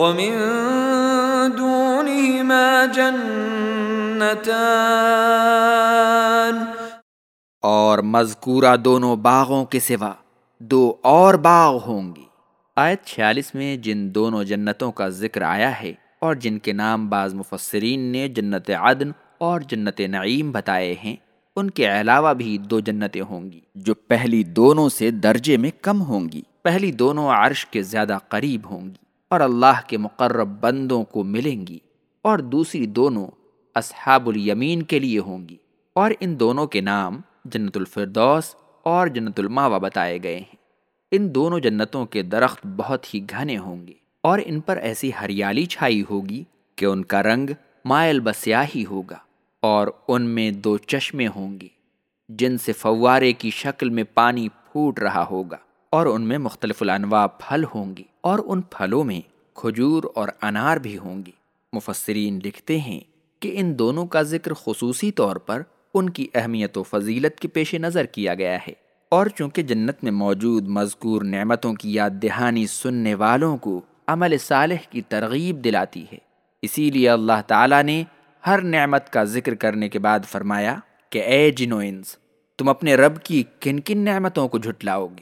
ومن دونهما جنتان اور مذکورہ دونوں باغوں کے سوا دو اور باغ ہوں گی۔ آیت چھیالیس میں جن دونوں جنتوں کا ذکر آیا ہے اور جن کے نام بعض مفسرین نے جنت عدن اور جنت نعیم بتائے ہیں، ان کے علاوہ بھی دو جنتیں ہوں گی جو پہلی دونوں سے درجے میں کم ہوں گی۔ پہلی دونوں عرش کے زیادہ قریب ہوں گی۔ اور اللہ کے مقرب بندوں کو ملیں گی اور دوسری دونوں اصحاب الیمین کے لیے ہوں گی اور ان دونوں کے نام جنت الفردوس اور جنت الماوا بتائے گئے ہیں۔ ان دونوں جنتوں کے درخت بہت ہی گھنے ہوں گے اور ان پر ایسی ہریالی چھائی ہوگی کہ ان کا رنگ مائل بسیاہی ہوگا اور ان میں دو چشمے ہوں گے جن سے فوارے کی شکل میں پانی پھوٹ رہا ہوگا اور ان میں مختلف الانواع پھل ہوں گے۔ اور ان پھلوں میں کھجور اور انار بھی ہوں گی۔ مفسرین لکھتے ہیں کہ ان دونوں کا ذکر خصوصی طور پر ان کی اہمیت و فضیلت کے پیش نظر کیا گیا ہے۔ اور چونکہ جنت میں موجود مذکور نعمتوں کی یاد دہانی سننے والوں کو عمل صالح کی ترغیب دلاتی ہے، اسی لیے اللہ تعالیٰ نے ہر نعمت کا ذکر کرنے کے بعد فرمایا کہ اے جنو انس، تم اپنے رب کی کن کن نعمتوں کو جھٹلاؤ گے؟